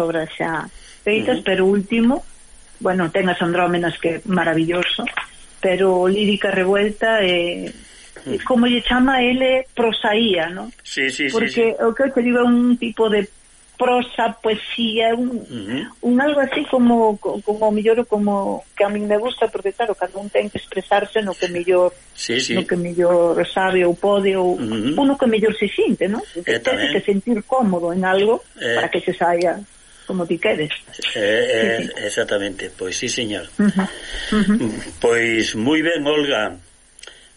obras xa feitas, uh -huh. pero último, bueno, ten as andrómenas que é maravilloso, pero lírica revuelta e eh, como lle chama ele prosaía, ¿no? Sí, sí, Porque sí, sí. o que eu te digo é un tipo de prosa, poesía, un, uh -huh. un algo así como como mellor como que a min me gusta porque claro, cada un ten que expresarse no que mellor sí, sí. no que mellor sabe ou pode ou uh -huh. uno que mellor se sinte, ¿no? Que eh, ten que sentir cómodo en algo eh, para que se saia como ti queres. Eh, eh, sí, sí. Exactamente, pois sí, señor. Uh -huh. Uh -huh. Pois moi ben, Olga.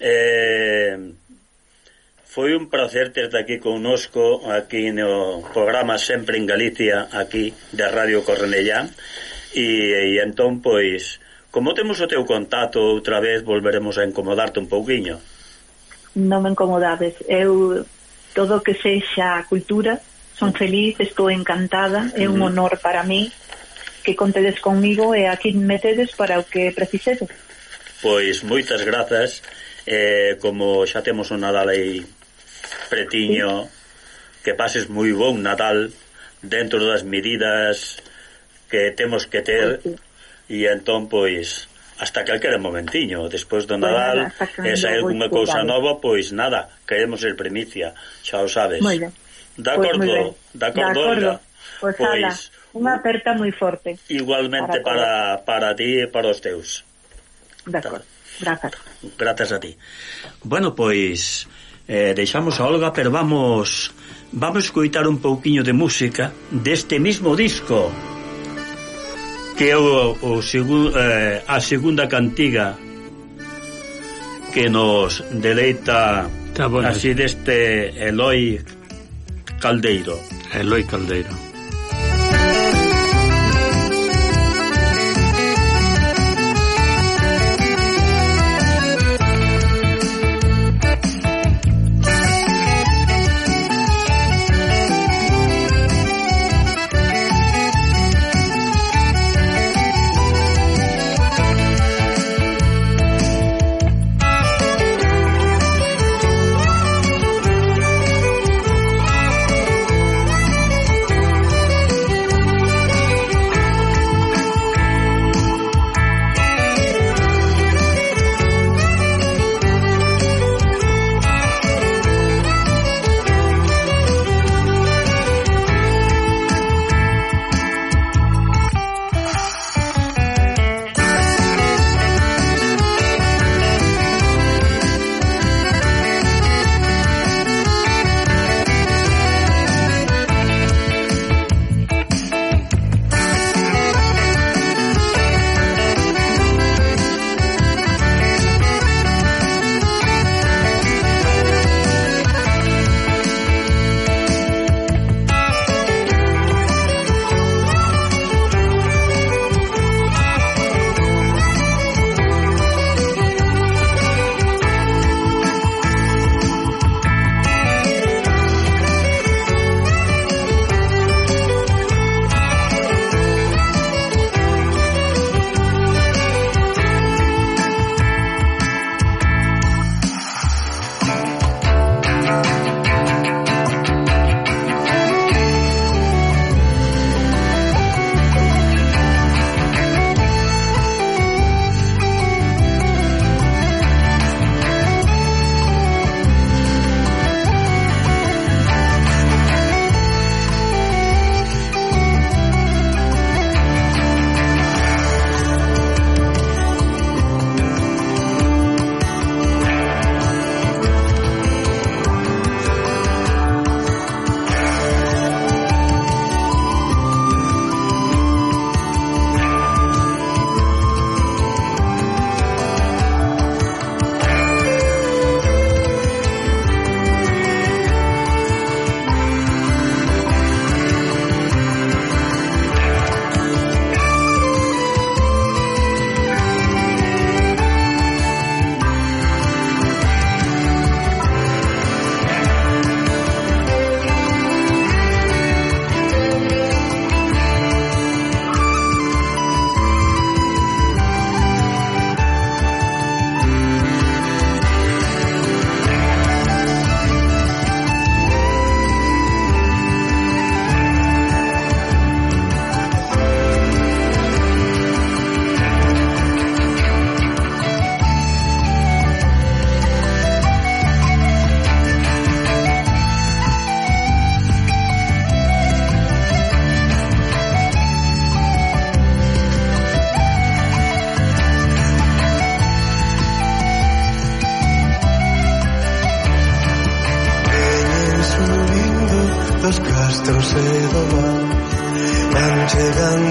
Eh, foi un placer terte aquí connosco aquí no programa Sempre en Galicia, aquí da Radio Cornellá. E, e entón, pois, como temos o teu contacto outra vez, volveremos a incomodarte un pouquiño. Non me incomodades. Eu todo o que sexa cultura Son feliz, estou encantada, é un honor para mí que contedes conmigo e aquí metedes para o que precisedes. Pois moitas grazas. Eh, como xa temos o Nadal aí pretiño, sí. que pases moi bon Nadal dentro das medidas que temos que ter pois, sí. e entón pois hasta calquera momentiño despois do pois Nadal, e nada, esa é unha cousa nova, pois nada, queremos ser primicia, xa o sabes. Moi ben. De acordo, pues de acordo, de acordo. Pues, pois, ala, unha aperta moi forte. Igualmente para, para, para ti e para os teus. De acordo, grazas. Grazas a ti. Bueno, pois, eh, deixamos a Olga, pero vamos... Vamos escoitar un pouquiño de música deste mismo disco que é o, o segu, eh, a segunda cantiga que nos deleita así deste Eloi Caldeiro. Eloi Caldeiro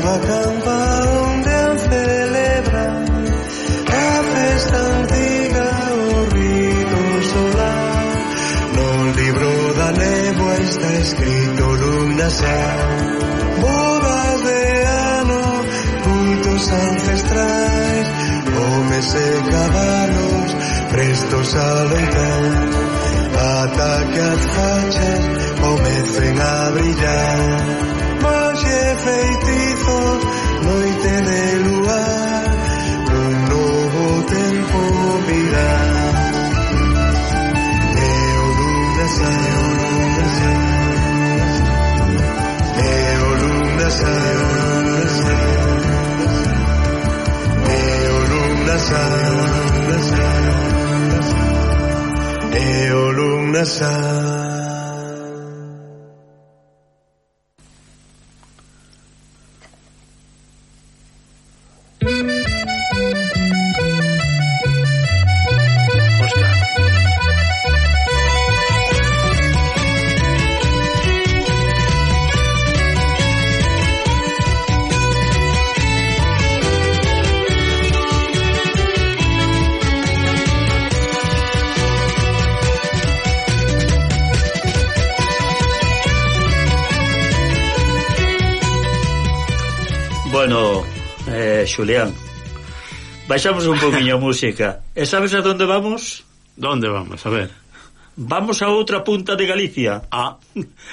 mundo acampa onde han celebra a festa antiga o rito solar. No libro da néboa está escrito luna bodas de ano cultos ancestrais homes e cabalos prestos a loitar ata que as fachas comecen a brillar. Mas e feitizo Eolum nasal, Eolum nasal. Xulián. Baixamos un poquinho a música. E sabes a donde vamos? Donde vamos? A ver. Vamos a outra punta de Galicia. Ah.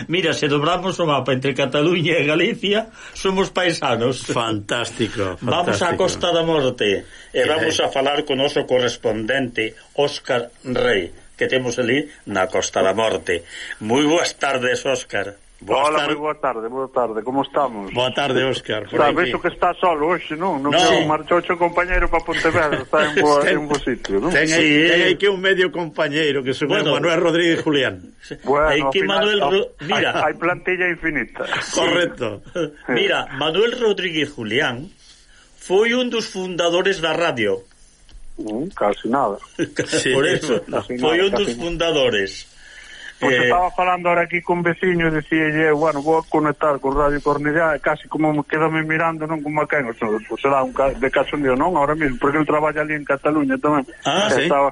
Mira, se dobramos o mapa entre Cataluña e Galicia, somos paisanos. Fantástico, fantástico. Vamos á Costa da Morte e eh. vamos a falar con o noso correspondente Óscar Rey, que temos ali na Costa da Morte. Moi boas tardes, Óscar. Boas Hola, tar... boa tarde, boa tarde, como estamos? Boa tarde, Óscar. Sabes vexo que está solo hoxe, non? Non, non. marchou o compañeiro para Pontevedra, está en boa, ten, en bo sitio, non? Ten aí, sí. ten aí que un medio compañeiro que se bueno, Manuel Rodríguez Julián. Bueno, aí que final, Manuel, no, mira, hai plantilla infinita. Correcto. Sí. Mira, Manuel Rodríguez Julián foi un dos fundadores da radio. Mm, casi nada. Sí, Por eso, foi nada, un dos fundadores. Pois eh... estaba falando ahora aquí con veciño e dicía, bueno, vou conectar con Radio Cornellá e casi como me quedame mirando non como a quen, o sea, será un ca de cachondeo, non? Ahora mismo, porque ele traballa ali en Cataluña tamén. Ah, sí. Estaba,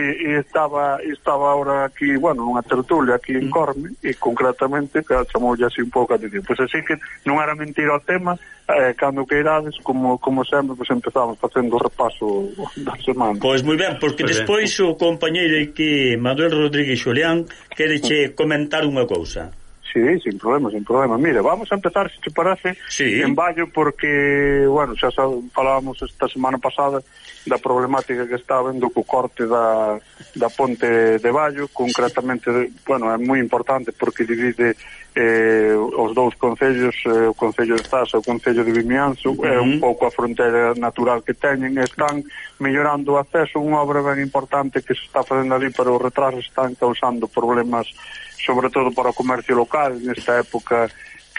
e, e estaba estaba ahora aquí, bueno, nunha tertulia aquí en mm. Corme, e concretamente que chamoulle así un pouco a atención. Pois así que non era mentira o tema, eh, cando que irades, como, como sempre, pois empezamos facendo o repaso da semana. Pois moi ben, porque pois pues despois o compañeiro que Manuel Rodríguez Xulián, quere che mm. comentar unha cousa. Sí, sin problema, sin problema. Mira, vamos a empezar, se te parece, sí. en Vallo, porque, bueno, xa falábamos esta semana pasada da problemática que está vendo co corte da, da ponte de Vallo, concretamente, bueno, é moi importante porque divide eh, os dous concellos, eh, o Concello de Estás e o Concello de Vimianzo, uh -huh. é un pouco a fronteira natural que teñen, están mellorando o acceso, unha obra ben importante que se está facendo ali, pero os retrasos están causando problemas, sobre todo para o comercio local, nesta época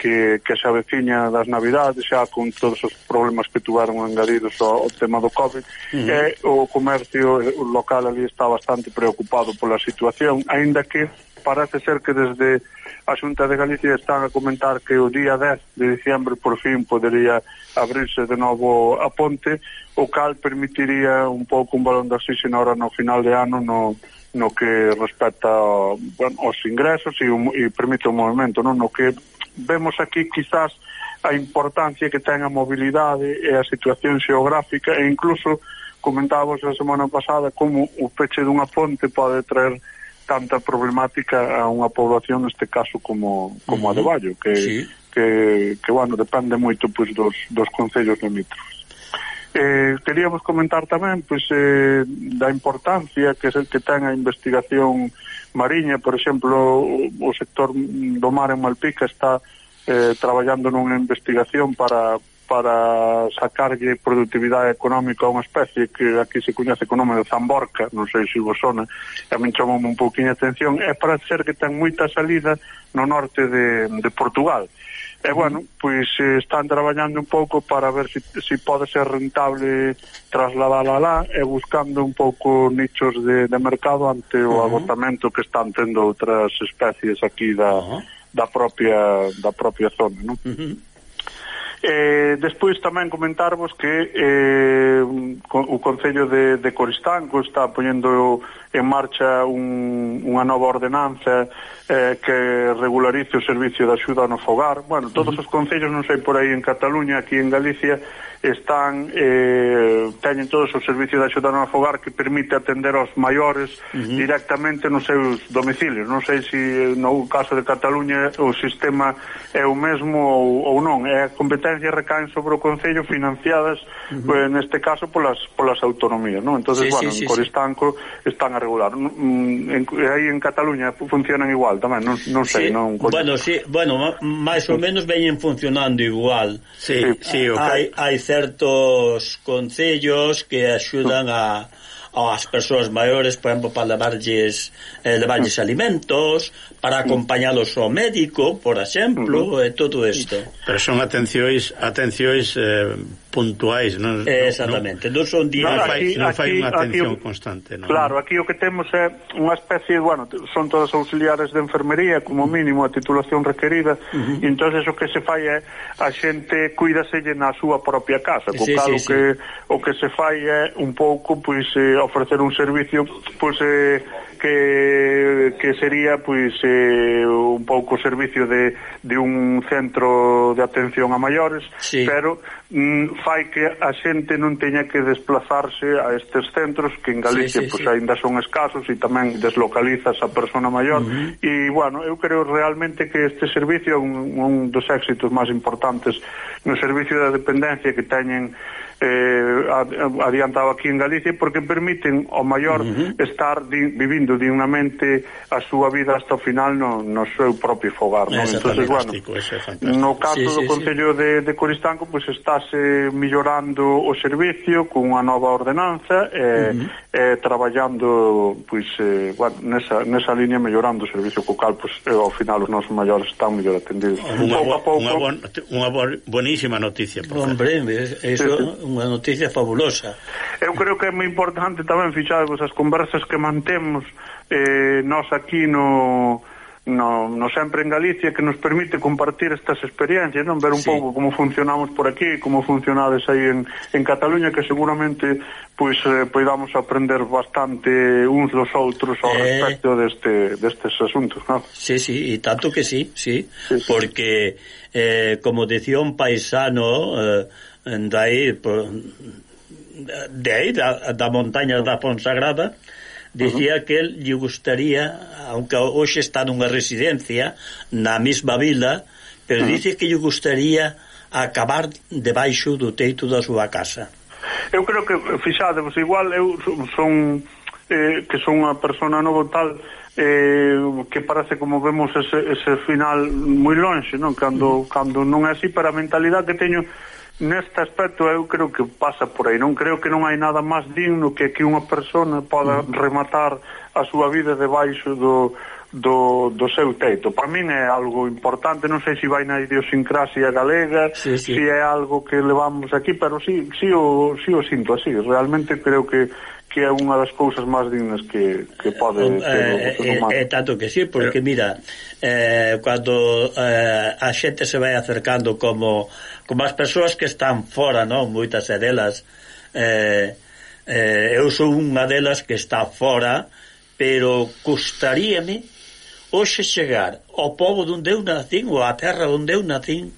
que, que se aveciña das Navidades xa con todos os problemas que tuveron engadidos ao, ao tema do COVID uh -huh. e o comercio eh, local ali está bastante preocupado pola situación aínda que parece ser que desde a Xunta de Galicia están a comentar que o día 10 de diciembre por fin podería abrirse de novo a ponte, o cal permitiría un pouco un balón de oxígeno ahora no final de ano no, no que respecta bueno, aos ingresos e, e permite o movimento, non? no que vemos aquí quizás a importancia que ten a mobilidade e a situación xeográfica e incluso comentábamos a semana pasada como o peche dunha ponte pode traer tanta problemática a unha población neste caso como, como uh -huh. a de Vallo que, sí. que, que bueno, depende moito pois, dos, dos concellos limítrofes Eh, queríamos comentar tamén pois, eh, da importancia que, que ten a investigación mariña, por exemplo, o sector do mar en Malpica está eh, traballando nunha investigación para, para sacarlle productividade económica a unha especie que aquí se coñece co nome de zamborca, non sei se vos sona, e a min chamou un pouquinho a atención, é para ser que ten moita salida no norte de, de Portugal. E bueno, pois eh, están traballando un pouco para ver se si, si pode ser rentable trasladala lá e buscando un pouco nichos de, de mercado ante o uh -huh. agotamento que están tendo outras especies aquí da, uh -huh. da propia da propia zona, non? Uh -huh. Eh, despois tamén comentarvos que eh, o Concello de, de Coristanco está poñendo en marcha un, unha nova ordenanza eh, que regularice o servicio de axuda no fogar. Bueno, todos os concellos, non sei por aí en Cataluña, aquí en Galicia, están eh, teñen todos os servicios de axuda no fogar que permite atender aos maiores uh -huh. directamente nos seus domicilios. Non sei se no caso de Cataluña o sistema é o mesmo ou, ou non. É a competencia recaen sobre o Concello financiadas, uh eh, -huh. pues, neste caso, polas, polas autonomías. Non? Entonces, sí, bueno, sí, sí, en Coristanco sí. están regular. Mm, mm, en, aí en Cataluña funcionan igual tamén, non, non sei, sí. non. Bueno, sí, bueno, máis ou menos veñen funcionando igual. Sí, sí, sí okay. hai, hai certos concellos que axudan a ás persoas maiores, por exemplo, para levarlles, eh, levarlles mm. alimentos, para acompañalos ao médico, por exemplo, uh -huh. e todo isto. Pero son atencións, atencións eh, puntuais, non? Eh, exactamente, non, non son días, Non, aquí, non fai, non fai unha atención aquí, constante, non? Claro, aquí o que temos é unha especie, bueno, son todas auxiliares de enfermería, como mínimo, a titulación requerida, uh -huh. e entonces o que se fai é a xente cuídaselle na súa propia casa, co sí, cal sí, o que o que se fai é un pouco pois eh, ofrecer un servicio pois eh, que, que sería pois eh, un pouco servicio de, de un centro de atención a maiores, sí. pero mm, fai que a xente non teña que desplazarse a estes centros que en Galicia sí, sí, pois sí. aínda son escasos e tamén deslocalizas a persona maior uh -huh. e bueno, eu creo realmente que este servicio é un, un dos éxitos máis importantes no servicio da dependencia que teñen eh, adiantado aquí en Galicia porque permiten ao maior uh -huh. estar di, vivindo dignamente a súa vida hasta o final no, no seu propio fogar no, entonces, bueno, no caso sí, sí, do Concello sí. de, de Coristanco pois pues, estáse millorando o servicio cunha nova ordenanza e eh, uh -huh. eh, traballando pois, pues, eh, bueno, nesa, nesa línea mellorando o servicio co cal pois, pues, eh, ao final os nosos maiores están mellor atendidos unha, pouco a pouco unha, bon, unha bonísima noticia hombre, eso, sí, sí unha noticia fabulosa. Eu creo que é moi importante tamén fichar as conversas que mantemos eh, nós aquí no no, no sempre en Galicia que nos permite compartir estas experiencias, non ver un sí. pouco como funcionamos por aquí, como funcionades aí en, en Cataluña, que seguramente pois eh, poidamos aprender bastante uns dos outros ao eh... respecto deste, destes asuntos, non? Sí, sí, e tanto que sí, sí, sí, sí. porque eh, como decía un paisano eh, de aí, de aí da, da montaña da Fonsagrada, Dicía uh -huh. que el lle gustaría, aunque hoxe está nunha residencia na mesma vila, pero uh -huh. dice que lle gustaría acabar debaixo do teito da súa casa. Eu creo que, fixadevos, igual eu son eh, que son unha persona novo tal eh, que parece como vemos ese, ese final moi longe, non? Cando, uh -huh. cando non é así, para a mentalidade que teño neste aspecto eu creo que pasa por aí. Non creo que non hai nada máis digno que que unha persona poda mm. rematar a súa vida debaixo do, do, do seu teito. Para min é algo importante. Non sei se vai na idiosincrasia galega sí, sí. se é algo que levamos aquí pero si, si, o, si o sinto así. Realmente creo que que é unha das cousas máis dignas que, que pode eh, ter eh, o eh, eh, tanto que sí, porque Pero... mira eh, cando eh, a xente se vai acercando como como as persoas que están fora, non? Moitas delas eh, eh, eu sou unha delas que está fora, pero custaríame hoxe chegar ao povo onde eu nacín ou á terra onde eu nacín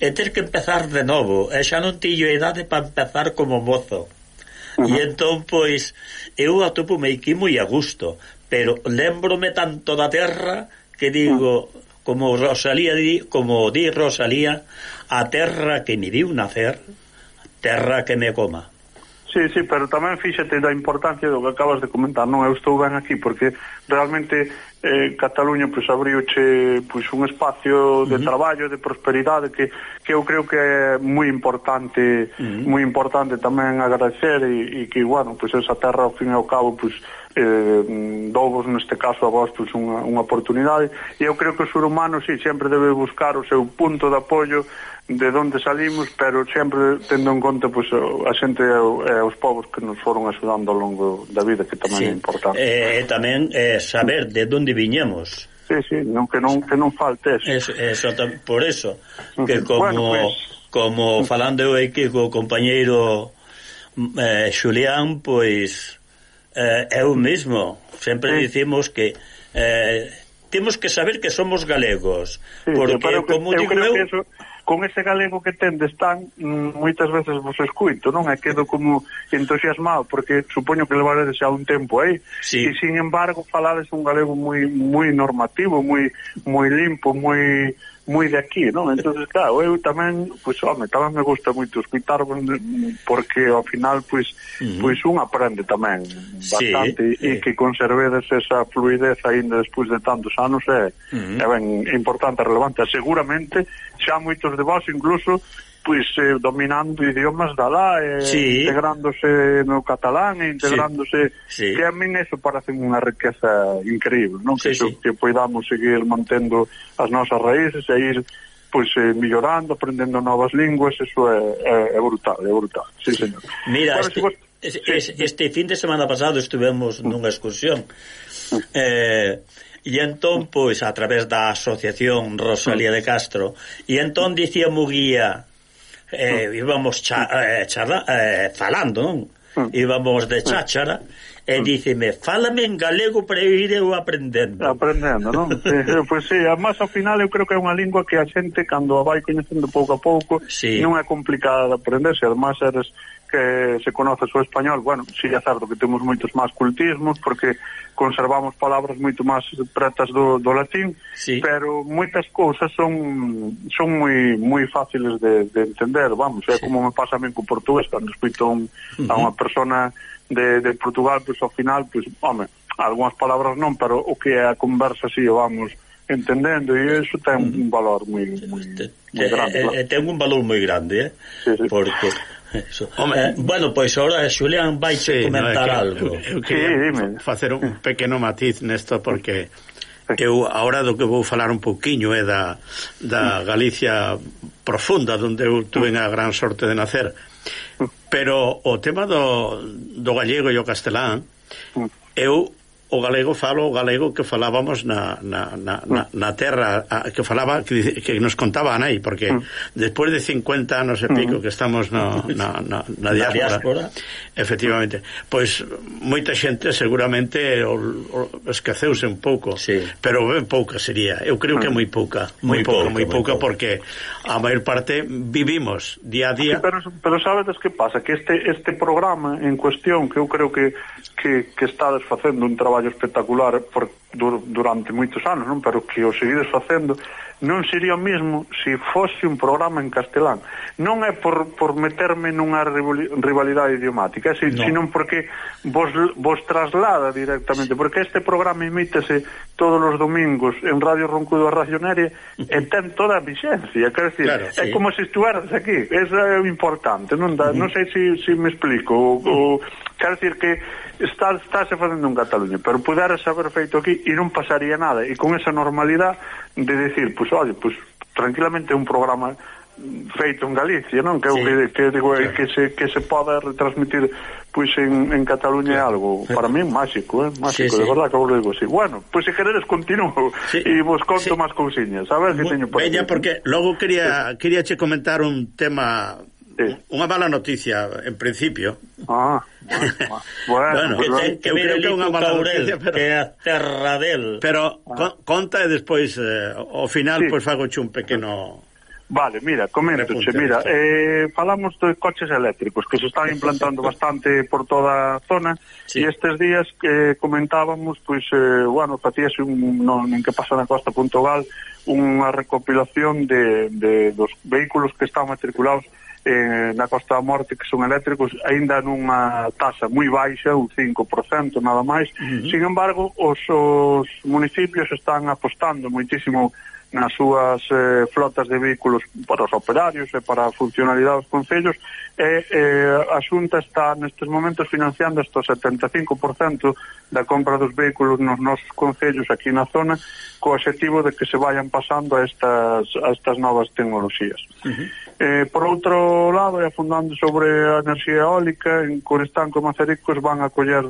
e ter que empezar de novo e xa non tillo idade para empezar como mozo uh -huh. e entón pois eu atopo me aquí moi a gusto pero lembrome tanto da terra que digo uh -huh como Rosalía di, como di Rosalía, a terra que me viu nacer, terra que me coma. Sí, sí, pero tamén fíxate da importancia do que acabas de comentar, non? Eu estou ben aquí porque realmente eh, Cataluña pois abriuche pois un espacio de uh -huh. traballo, de prosperidade que, que eu creo que é moi importante, uh -huh. moi importante tamén agradecer e, e que, bueno, pois esa terra ao fin e ao cabo pois eh, dou neste caso a vos pois, unha, unha oportunidade. E eu creo que o ser humano sí, sempre debe buscar o seu punto de apoio de onde salimos pero sempre tendo en conta pois, a xente e, os povos que nos foron axudando ao longo da vida que tamén sí. é importante. Eh, tamén eh, saber de onde viñemos. Sí, sí, non, que, non, que non falte eso, eso, eso por eso que como, bueno, pues... como falando eu aquí co compañeiro eh, Xulián pois eh, é o mesmo. Sempre sí. dicimos que eh, temos que saber que somos galegos, sí, porque, que, como eu digo eu... Que eso, con ese galego que tendes tan, mm, moitas veces vos escuito, non? E quedo como entusiasmado, porque supoño que levarades xa un tempo aí, sí. e sin embargo falades un galego moi moi normativo, moi moi limpo, moi... Muy moi de aquí, non? Entonces, claro, eu tamén, pois, pues, home, tamén me gusta moito escutar porque ao final, pois, pues, uh -huh. pois pues, un aprende tamén bastante sí, e eh. que conservedes esa fluidez aínda despois de tantos anos é, uh -huh. é ben importante, relevante. Seguramente xa moitos de vós incluso pois eh, dominando idiomas da lá eh, sí. integrándose no catalán e integrándose sí. Sí. que a min eso parece unha riqueza increíble, non? Sí, que, sí. que poidamos seguir mantendo as nosas raíces e ir pois eh, mellorando, aprendendo novas linguas, eso é, é, é brutal, é brutal. Sí, señor. Mira, Para este, vos... Es, este fin de semana pasado estivemos nunha excursión eh, E entón, pois, a través da asociación Rosalía de Castro, e entón dicía Muguía, eh, íbamos cha, eh, charla, eh, falando, non? Mm. Íbamos de mm. cháchara e mm. díceme, fálame en galego para eu ir eu aprendendo. Aprendendo, non? pois pues, sí, además ao final eu creo que é unha lingua que a xente cando a vai coñecendo pouco a pouco sí. non é complicada de aprender, se además eres que se conoce o español, bueno, si é certo que temos moitos máis cultismos porque conservamos palabras moito máis pretas do, do latín, sí. pero moitas cousas son son moi moi fáciles de, de entender, vamos, é sí. como me pasa a min con portugués cando escoito un, uh -huh. a unha persona de, de Portugal, pois pues, ao final, pois, pues, home, algunhas palabras non, pero o que é a conversa si sí, vamos entendendo e iso ten un valor moi moi grande. Eh, eh, ten un valor moi grande, eh? Sí, sí. Porque Eso. Home, eh, bueno, pois ahora Xulián vai sí, comentar no, que, algo. Mm. Eu, eu quería sí, dime. facer un pequeno matiz nesto porque eu agora do que vou falar un pouquiño é da, da mm. Galicia profunda onde eu tuve a gran sorte de nacer. Mm. Pero o tema do, do gallego e o castelán eu o galego falo o galego que falábamos na, na, na, na, mm. na terra a, que falaba que, que nos contaba Anai porque mm. despois de 50 anos e pico mm. que estamos no, na, na, na diáspora, diáspora. efectivamente pois moita xente seguramente o, o, esqueceuse un pouco sí. pero ben pouca sería. Eu creo que mm. moi pouca moi pouca, moi pouca, porque a maior parte vivimos día a día. sí, pero, pero sabedes que pasa? Que este este programa en cuestión que eu creo que que, que está desfacendo un traballo traballo espectacular por, dur, durante moitos anos, non? pero que o seguides facendo non sería o mesmo se fose un programa en castelán. Non é por, por meterme nunha rivalidade idiomática, é, no. sino porque vos, vos traslada directamente, porque este programa imítese todos os domingos en Radio Roncudo a Racionaria e ten toda a vixencia, quer decir, claro, sí. é como se estuveras aquí, eso é importante, non, da, uh -huh. non sei se, se me explico, o, o Quer decir que está, estáse facendo en Cataluña, pero pudera saber feito aquí e non pasaría nada. E con esa normalidade de decir, pois, pues, oye, pois, pues, tranquilamente un programa feito en Galicia, non? Que, sí, que, que digo eh, claro. que se que se poda retransmitir pois pues, en, en Cataluña é algo para mí máxico, eh? máxico, sí, de verdad que vos digo así. Bueno, pois pues, se queredes continuo sí. e vos conto sí. máis cousiñas, a ver que teño por Veña, porque logo quería sí. quería che comentar un tema Sí. Unha mala noticia, en principio. Ah, bueno, bueno, bueno que, que, que creo que é unha mala Caurel, noticia, pero... Que a terra del. Pero ah. con, conta e despois, eh, ao final, sí. pois pues, fago un pequeno... Vale, mira, coméntoche, mira, eh, falamos de coches eléctricos que se están implantando bastante por toda a zona sí. e estes días que eh, comentábamos, pois, eh, bueno, facíase un, non, en que pasa na costa puntogal, unha recopilación de, de, dos vehículos que están matriculados eh, na Costa da Morte que son eléctricos aínda nunha tasa moi baixa, un 5% nada máis. Uh -huh. Sin embargo, os, os municipios están apostando moitísimo nas súas eh, flotas de vehículos para os operarios e para a funcionalidade dos concellos e eh, a Xunta está nestes momentos financiando hasta o 75% da compra dos vehículos nos nosos concellos aquí na zona co objetivo de que se vayan pasando a estas, a estas novas tecnologías. Uh -huh. eh, por outro lado, e afundando sobre a enerxía eólica, en Coristanco e Mazaricos van a coller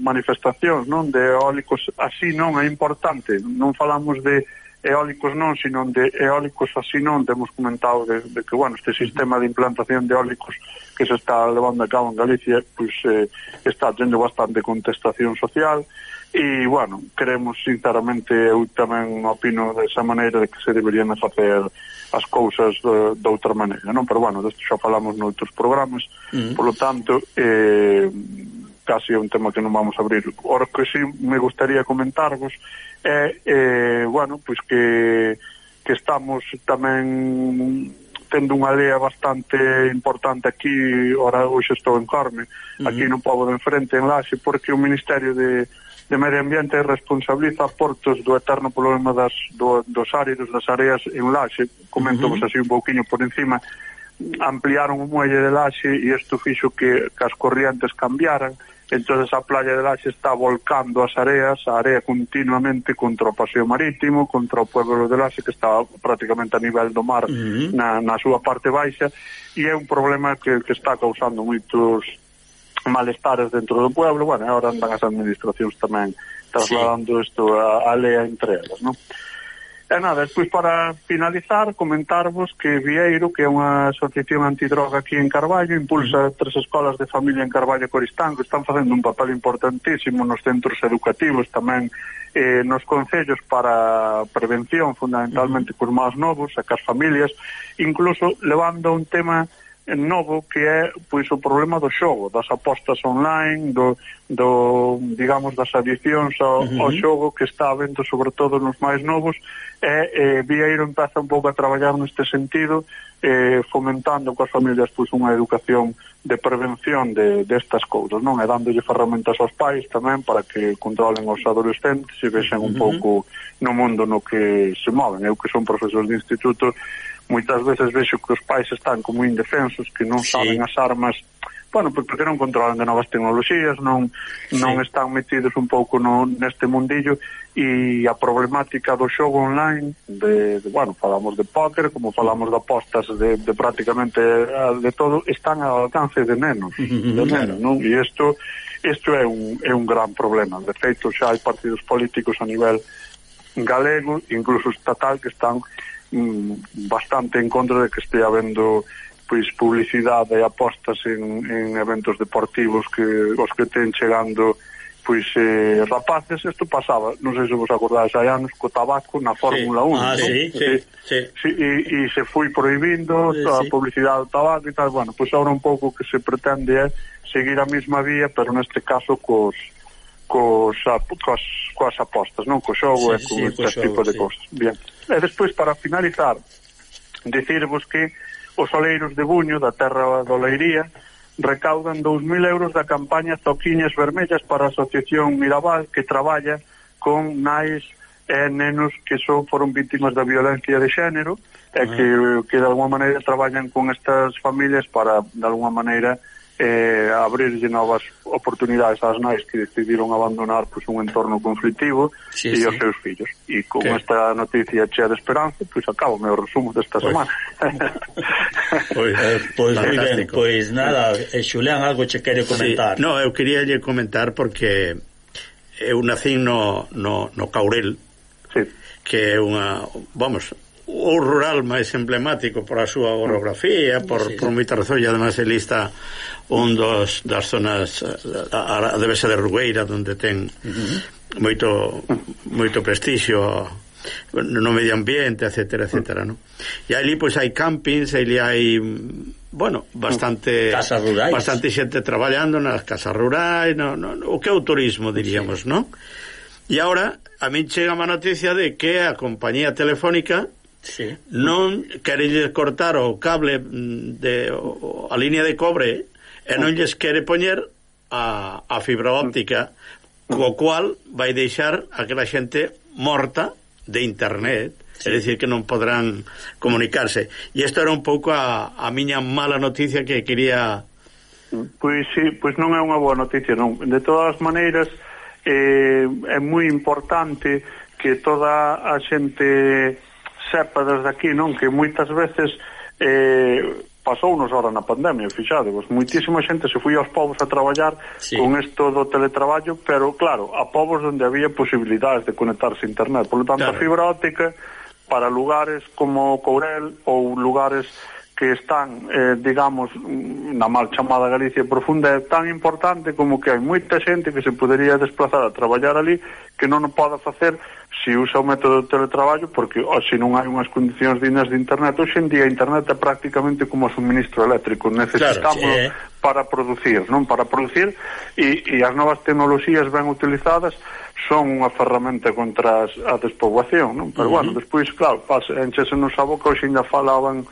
manifestacións non de eólicos así non é importante, non falamos de eólicos non, sino de eólicos así non, temos comentado de, de que, bueno, este sistema de implantación de eólicos que se está levando a cabo en Galicia, pues eh, está tendo bastante contestación social, e, bueno, creemos sinceramente, eu tamén opino desa maneira de que se deberían facer as cousas de, de outra maneira, non? Pero, bueno, desto xa falamos noutros programas, mm. -huh. polo tanto, eh, casi é un tema que non vamos a abrir. Ora que sí me gustaría comentarvos é, eh, bueno, pois que, que estamos tamén tendo unha lea bastante importante aquí, ora hoxe estou en Corme, uh -huh. aquí no Pobo de enfrente, en Laxe, porque o Ministerio de, de Medio Ambiente responsabiliza portos do eterno problema das, do, dos áridos, das áreas en Laxe, comento uh -huh. así un pouquiño por encima, ampliaron o muelle de Laxe e isto fixo que, que as corrientes cambiaran, uh entonces a playa de Laxe está volcando as areas, a area continuamente contra o paseo marítimo, contra o pueblo de Laxe, que está prácticamente a nivel do mar uh -huh. na, na súa parte baixa, e é un problema que, que está causando moitos malestares dentro do pueblo, bueno, agora andan as administracións tamén trasladando isto sí. a, a lea entre elas, non? E nada, despois para finalizar, comentarvos que Vieiro, que é unha asociación antidroga aquí en Carballo, impulsa tres escolas de familia en Carballo e Coristán, que están facendo un papel importantísimo nos centros educativos, tamén eh, nos concellos para prevención, fundamentalmente cos máis novos, a cas familias, incluso levando un tema novo que é pois o problema do xogo, das apostas online, do, do digamos das adicións ao, uh -huh. ao xogo que está habendo sobre todo nos máis novos e eh, Vieiro empeza un pouco a traballar neste sentido eh, fomentando coas familias pois unha educación de prevención de destas de cousas, non? E dándolle ferramentas aos pais tamén para que controlen os adolescentes e vexen uh -huh. un pouco no mundo no que se moven. Eu que son profesor de instituto moitas veces vexo que os pais están como indefensos, que non sí. saben as armas bueno, porque non controlan de novas tecnoloxías, non non están metidos un pouco no, neste mundillo e a problemática do xogo online, de, de bueno, falamos de póker, como falamos de apostas de, de prácticamente eh, de todo, están ao alcance de menos, de menos, claro. non? E isto isto é un é un gran problema. De feito, xa hai partidos políticos a nivel galego, incluso estatal que están mm, bastante en contra de que estea habendo pois publicidade e apostas en, en eventos deportivos que os que ten chegando pois eh, rapaces, isto pasaba, non sei se vos acordades hai anos, co tabaco na Fórmula sí. 1. Ah, ¿no? sí, sí, eh, sí. sí. E, e se foi proibindo eh, a sí. publicidade do tabaco e tal, bueno, pois agora un pouco que se pretende é seguir a mesma vía, pero neste caso cos, cos, cos, coas apostas, non? Co xogo sí, e con sí, este tipo xogo, de sí. cosas. Bien. E despois, para finalizar, decirvos que os oleiros de Buño, da terra do Leiría, recaudan 2.000 euros da campaña Toquiñas Vermellas para a Asociación Mirabal, que traballa con nais e nenos que son foron vítimas da violencia de xénero e ah. que, que de alguma maneira traballan con estas familias para de alguma maneira eh, abrirlle novas oportunidades ás nais que decidiron abandonar pois, un entorno conflictivo sí, e sí. os seus fillos. E con que... esta noticia chea de esperanza, pois acabo o resumo desta pues, semana. pois, eh, pois moi ben, pois nada, eh, Xulián, algo che quere comentar. Sí, no, eu quería lle comentar porque eu nací no, no, no Caurel, sí. que é unha, vamos, o rural máis emblemático por a súa orografía, mm. por, sí, sí. por moita razolla, además é lista un dos, das zonas a, a, debe ser de Rugueira, onde ten uh -huh. moito moito prestixio no medio ambiente, etcétera, etcétera, uh mm. -huh. no? E ali, pois, hai campings, ali hai bueno, mm. bastante casas rurais. bastante xente traballando nas casas rurais, no, no, no, o que é o turismo, diríamos, sí. non? E agora a min chega a noticia de que a compañía telefónica sí. non querelle cortar o cable mm, de o, a línea de cobre e non lles quere poñer a, a fibra óptica co cual vai deixar aquela xente morta de internet sí. é dicir que non podrán comunicarse e isto era un pouco a, a miña mala noticia que quería Pois sí, pois non é unha boa noticia non. de todas as maneiras eh, é moi importante que toda a xente sepa desde aquí, non? Que moitas veces eh, pasou nos ahora na pandemia, fixadevos, moitísima xente se foi aos povos a traballar sí. con isto do teletraballo, pero claro, a povos onde había posibilidades de conectarse a internet, por lo tanto, claro. a fibra óptica para lugares como Courel ou lugares que están, eh, digamos, na mal chamada Galicia profunda é tan importante como que hai moita xente que se podería desplazar a traballar ali que non o poda facer se usa o método de teletraballo porque ou, se non hai unhas condicións dignas de internet hoxe en día internet é prácticamente como o suministro eléctrico necesitamos claro, sí. Eh. para producir non para producir e, e as novas tecnoloxías ben utilizadas son unha ferramenta contra as, a despoboación non? pero uh -huh. bueno, despois claro, enchesenos a boca hoxe ainda falaban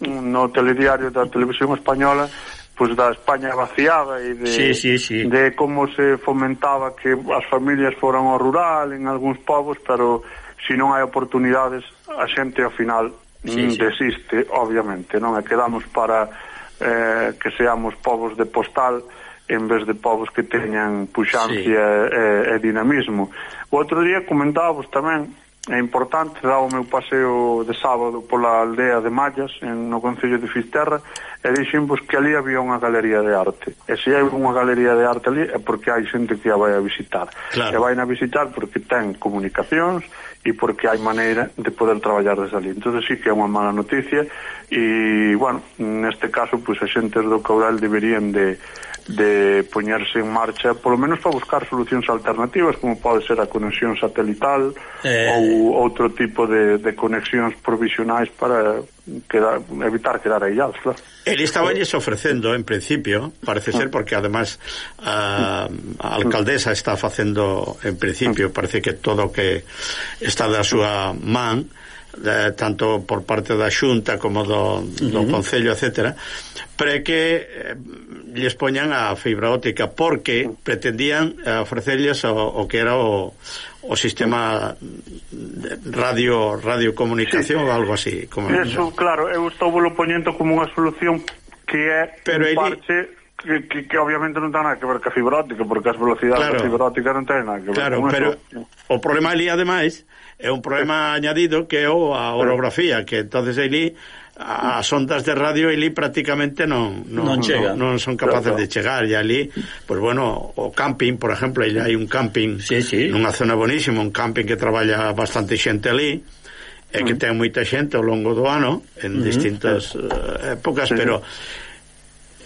no telediario da televisión española pues da España vaciada e de, sí, sí, sí. de como se fomentaba que as familias foran ao rural en algúns povos, pero se non hai oportunidades, a xente ao final sí, mm, sí. desiste, obviamente, non? E quedamos para eh, que seamos povos de postal en vez de povos que teñan puxancia sí. e, e, e dinamismo. O outro día comentábamos tamén é importante, daba o meu paseo de sábado pola aldea de Mallas, en, no Concello de Fisterra, e dixemos que ali había unha galería de arte. E se hai unha galería de arte ali é porque hai xente que a vai a visitar. Claro. E vai a visitar porque ten comunicacións e porque hai maneira de poder traballar desde ali. Entón, sí que é unha mala noticia e, bueno, neste caso, pois, pues, xentes do caudal deberían de, de poñerse en marcha, polo menos para buscar solucións alternativas, como pode ser a conexión satelital eh... ou outro tipo de, de conexións provisionais para quedar, evitar quedar aislados, claro. estaba lles ofrecendo, en principio, parece ser, porque además a, a alcaldesa está facendo, en principio, parece que todo que está da súa man, tanto por parte da Xunta como do, do uh -huh. Concello, etc., pre que eh, lles poñan a fibra óptica, porque pretendían eh, ofrecerles o, o que era o, o sistema de radio radiocomunicación sí. ou algo así. Como... Eso, claro, eu estou volo poñendo como unha solución que é Pero un parche... Ele que, que, que obviamente non ten nada que ver ca fibra óptica, porque as velocidades claro. da fibra óptica non ten nada que ver claro, con pero eso. o problema ali, ademais, é un problema añadido que é a orografía, que entonces ali as ondas de radio ali prácticamente non non, non, chega. non, non son capaces claro, de chegar e ali, pois pues bueno, o camping, por exemplo, ali hai un camping sí, sí. nunha zona bonísima, un camping que traballa bastante xente ali e que mm. ten moita xente ao longo do ano en uh -huh. distintas uh, épocas, sí. pero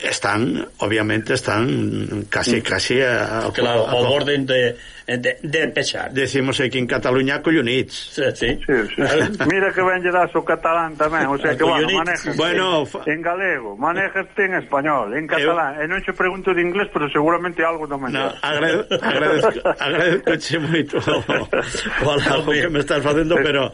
están obviamente están casi mm. casi a, claro, a, a, ao borde de Eh, de, de pechar. Decimos aquí en Cataluña collonits. Sí, sí. sí, sí. Mira que ven lledas o catalán tamén, o sea que, bueno, manejas bueno, en, fa... en galego, manejas en español, en catalán. Eu... E non che pregunto de inglés, pero seguramente algo tamén. No, agrade... agradezco, agradezco che moito o algo que me estás facendo, pero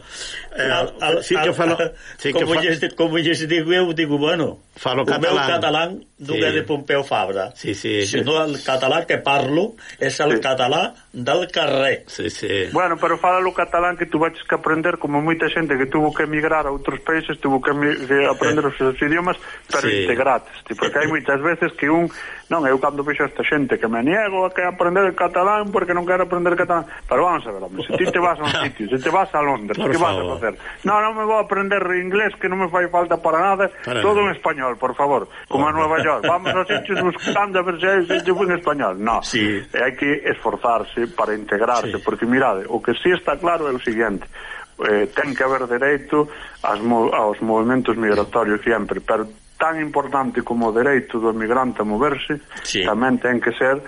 eh, al, al, sí que falo... Sí que como, fa... lles, como lles digo eu, digo, bueno, falo catalán. Meu catalán non sí. é de Pompeu Fabra. Sí, sí. no el catalán que parlo es el sí. català del carrer. Sí, sí. Bueno, pero fala o catalán que tú vaches que aprender como moita xente que tuvo que emigrar a outros países, tuvo que, que aprender os seus idiomas, pero sí. integrates, porque hai moitas veces que un Non, eu cando vexo esta xente que me niego a que aprender el catalán porque non quero aprender catalán. Pero vamos a ver, hombre, se ti te vas a un sitio, se te vas a Londres, por que favor. vas a facer? Non, non me vou aprender inglés que non me fai falta para nada, para todo no. en español, por favor, como oh. a Nueva York. Vamos aos sitios buscando a ver se hai sitio en español. Non, sí. Eh, hai que esforzarse para integrarse, sí. porque mirade, o que sí está claro é o siguiente, eh, ten que haber dereito aos, aos movimentos migratorios sempre, pero tan importante como o dereito do emigrante a moverse, sí. tamén ten que ser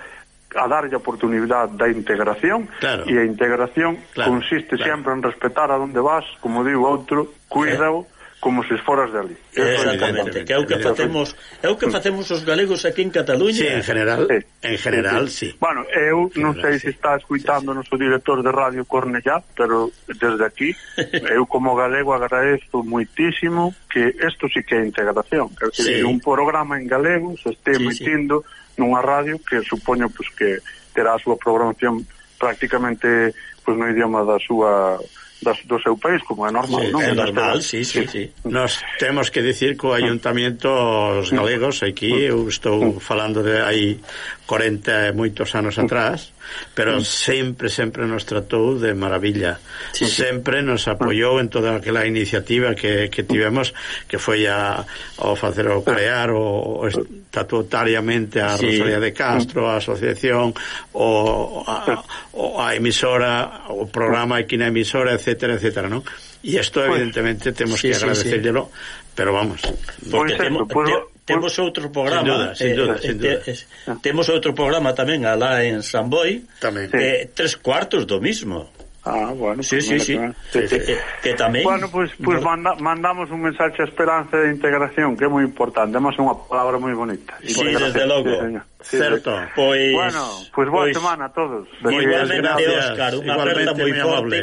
a darlle a oportunidade da integración claro. e a integración claro, consiste claro. sempre en respetar a donde vas, como digo outro, cuídao, eh? como se esforas ali. Exactamente, que é o que facemos, é o que mm. facemos os galegos aquí en Cataluña. Sí, en general, sí. en general, sí. sí. Bueno, eu non sei se está escuitando sí, sí. noso director de Radio Cornellá, pero desde aquí eu como galego agradezo muitísimo que isto sí que é integración, que sí. un programa en galego se este sí, emitindo sí. nunha radio que supoño pues, que terá a súa programación prácticamente pues, no idioma da súa das, do seu país, como é normal, sí, non? É normal, sí, sí, sí, sí. Nos temos que dicir co ah. ayuntamiento os galegos aquí, eu estou ah. falando de aí 40 e moitos anos atrás, pero sempre, sempre nos tratou de maravilla. Sí, sí. Sempre nos apoiou en toda aquela iniciativa que, que tivemos, que foi a, a facer o crear o, o estatutariamente a sí. Rosalía de Castro, a asociación, o a, o a emisora, o programa aquí na emisora, etcétera, etcétera, ¿no? E isto, evidentemente, temos sí, que agradecérllelo, sí, sí. pero vamos... Porque pois, temo, temo, temos outro programa sin duda, sin eh, duda, eh, sin duda. Eh, Te, temos outro programa tamén alá en San Boi tamén. Eh, tres cuartos do mismo Ah, bueno, sí, pues, sí, sí. Que, sí, sí. Que, que tamén Bueno, pues, pues manda, mandamos un mensaje a esperanza de integración, que é moi importante, además é unha palabra moi bonita. Sí, desde logo. Sí, sí, certo. Sí. Pois Bueno, pues boa pues, semana a todos. Igualmente, Óscar, unha aperta moi forte.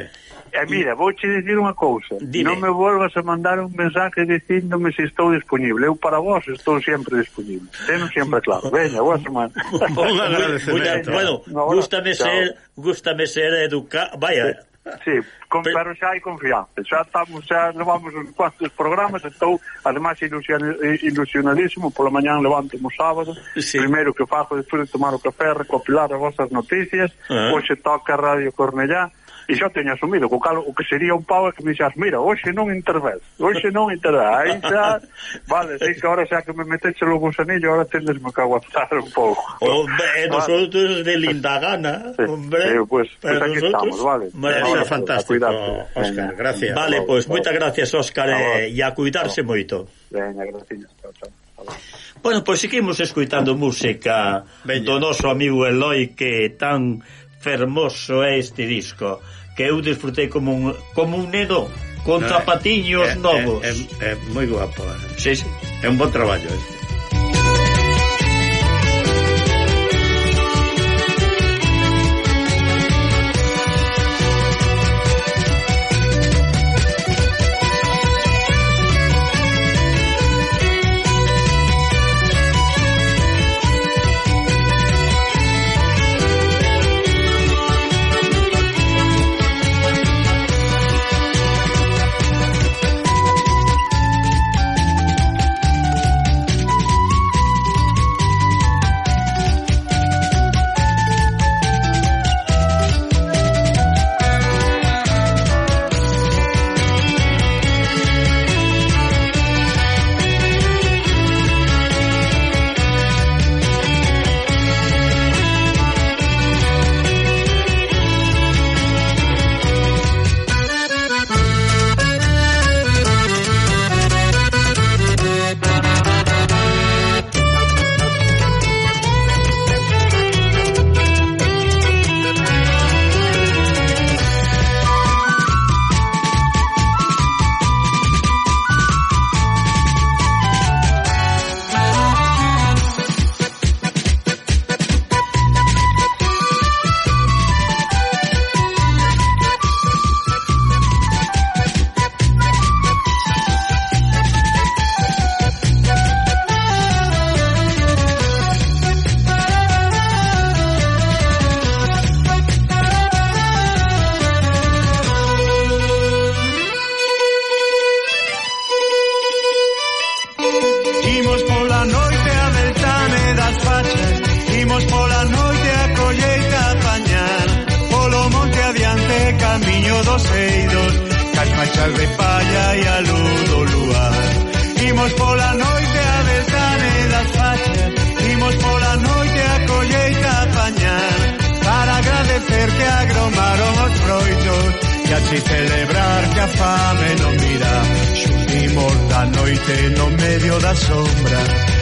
Eh, e mira, vouche dicir unha cousa. Dime. Non me volvas a mandar un mensaje dicíndome se estou disponible. Eu para vos estou sempre disponible. Teno sempre claro. Veña, boa semana. un agradecemento. Bueno, no, gustame chao. ser, gustame ser educado. Vaya, Sí, con, pero, pero xa hai confianza. Xa estamos, xa levamos uns cuantos programas, estou además ilusion, ilusionalísimo, pola mañán levántemo sábado, sí. primeiro que fago despois de tomar o café, recopilar as vosas noticias, uh -huh. hoxe toca Radio Cornellá, e xa teño asumido, co cal, o que sería un pau é que me dixas, mira, hoxe non intervés, hoxe non intervés, aí xa, vale, sei que ahora xa que me meteche o gusanillo, ahora tendesme que aguantar un pouco. Hombre, vale. nosotros de linda gana, sí. hombre. sí, pues, pues aquí nosotros... estamos, vale. Maravilla, fantástico, cuidarte, Óscar, venga. gracias. Vale, pois, pues, moitas gracias, Óscar, eh, e a cuidarse no. moito. Venga, gracias, chao, chao. Bueno, pois seguimos escuitando música Veña. do noso amigo Eloi que tan fermoso é este disco que eu disfrutei como un, como un nedo con no, zapatiños é, novos. É, é, é moi guapo. Eh? Sí, sí. É un bon traballo este. noite no medio da sombra.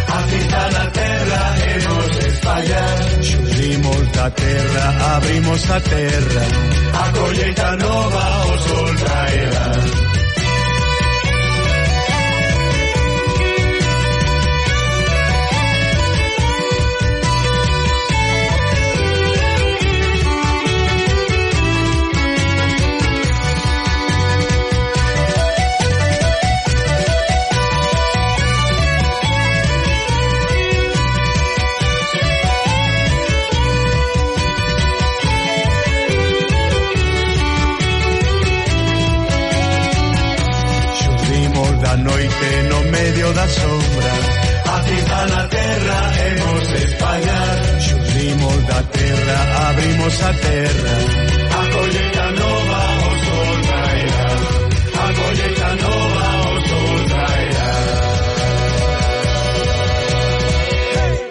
A cita na terra e nos espallar Xudimos da terra, abrimos a terra A colleita nova o sol traerá medio das sombras A cita na terra hemos de espallar Xurrimos da terra, abrimos a terra A colleita nova